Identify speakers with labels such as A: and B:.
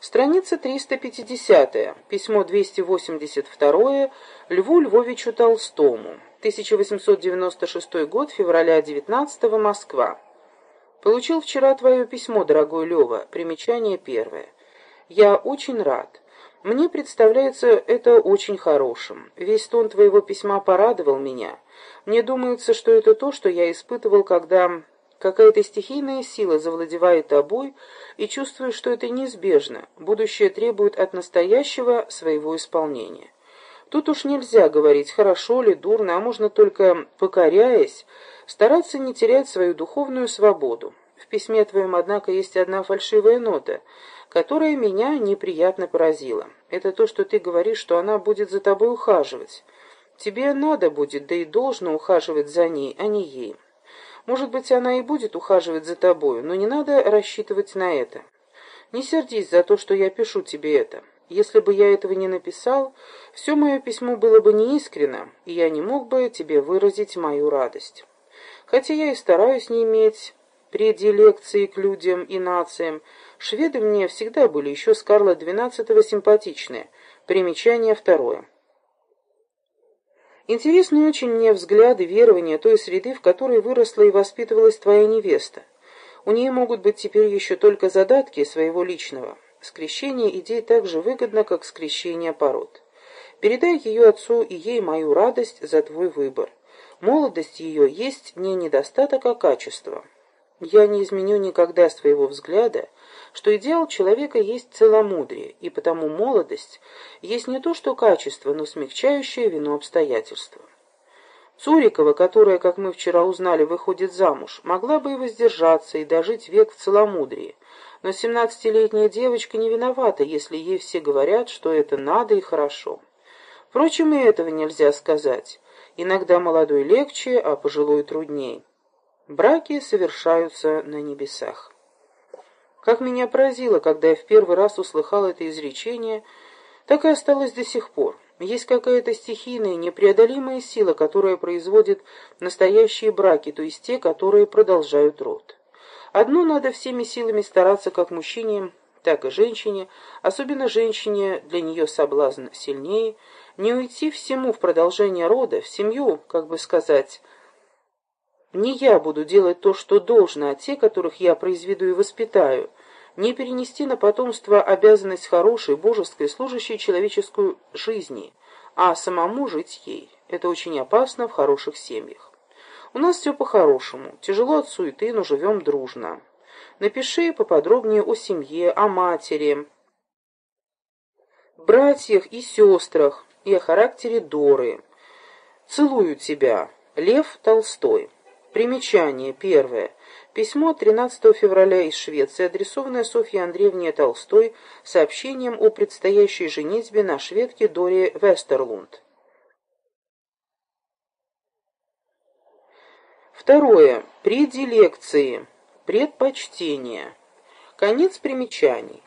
A: Страница 350. Письмо 282 Льву Львовичу Толстому. 1896 год, февраля 19 -го, Москва. Получил вчера твое письмо, дорогой Лева. Примечание первое. Я очень рад. Мне представляется это очень хорошим. Весь тон твоего письма порадовал меня. Мне думается, что это то, что я испытывал, когда Какая-то стихийная сила завладевает тобой, и чувствуешь, что это неизбежно, будущее требует от настоящего своего исполнения. Тут уж нельзя говорить, хорошо ли, дурно, а можно только, покоряясь, стараться не терять свою духовную свободу. В письме твоем, однако, есть одна фальшивая нота, которая меня неприятно поразила. Это то, что ты говоришь, что она будет за тобой ухаживать. Тебе надо будет, да и должно ухаживать за ней, а не ей. Может быть, она и будет ухаживать за тобою, но не надо рассчитывать на это. Не сердись за то, что я пишу тебе это. Если бы я этого не написал, все мое письмо было бы неискренно, и я не мог бы тебе выразить мою радость. Хотя я и стараюсь не иметь предилекции к людям и нациям, шведы мне всегда были еще с Карла XII симпатичны. Примечание второе. Интересны очень мне взгляды, верования той среды, в которой выросла и воспитывалась твоя невеста. У нее могут быть теперь еще только задатки своего личного. Скрещение идей так же выгодно, как скрещение пород. Передай ее отцу и ей мою радость за твой выбор. Молодость ее есть не недостаток, а качество. Я не изменю никогда своего взгляда, что идеал человека есть целомудрие, и потому молодость есть не то что качество, но смягчающее вину обстоятельства. Цурикова, которая, как мы вчера узнали, выходит замуж, могла бы и воздержаться, и дожить век в целомудрии, но семнадцатилетняя девочка не виновата, если ей все говорят, что это надо и хорошо. Впрочем, и этого нельзя сказать. Иногда молодой легче, а пожилой трудней. Браки совершаются на небесах. Как меня поразило, когда я в первый раз услыхал это изречение, так и осталось до сих пор. Есть какая-то стихийная, непреодолимая сила, которая производит настоящие браки, то есть те, которые продолжают род. Одно надо всеми силами стараться как мужчине, так и женщине, особенно женщине, для нее соблазн сильнее, не уйти всему в продолжение рода, в семью, как бы сказать, не я буду делать то, что должно, а те, которых я произведу и воспитаю, не перенести на потомство обязанность хорошей, божеской, служащей человеческую жизни, а самому жить ей. Это очень опасно в хороших семьях. У нас все по-хорошему, тяжело от суеты, но живем дружно. Напиши поподробнее о семье, о матери, братьях и сестрах, и о характере Доры. Целую тебя. Лев Толстой. Примечание. Первое. Письмо 13 февраля из Швеции, адресованное Софье Андреевне Толстой, сообщением о предстоящей женитьбе на шведке Доре Вестерлунд. Второе. Предилекции. Предпочтение. Конец примечаний.